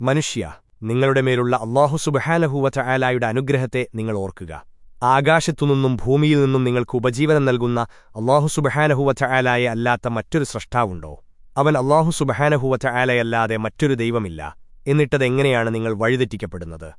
മനുഷ്യ നിങ്ങളുടെ മേലുള്ള അള്ളാഹു സുബഹാനഹൂവറ്റ ആലായുടെ അനുഗ്രഹത്തെ നിങ്ങൾ ഓർക്കുക. ആകാശത്തുനിന്നും ഭൂമിയിൽ നിന്നും നിങ്ങൾക്ക് ഉപജീവനം നൽകുന്ന അള്ളാഹു സുബഹാനഹുവറ്റ ആലായ അല്ലാത്ത മറ്റൊരു സ്രഷ്ടാവുണ്ടോ? അവൻ അള്ളാഹു സുബഹാനഹുവറ്റ ആലയല്ലാതെ മറ്റൊരു ദൈവമില്ല. എന്നിട്ടതെങ്ങനെയാണ് നിങ്ങൾ വഴിതെറ്റിക്കപ്പെടുന്നത്?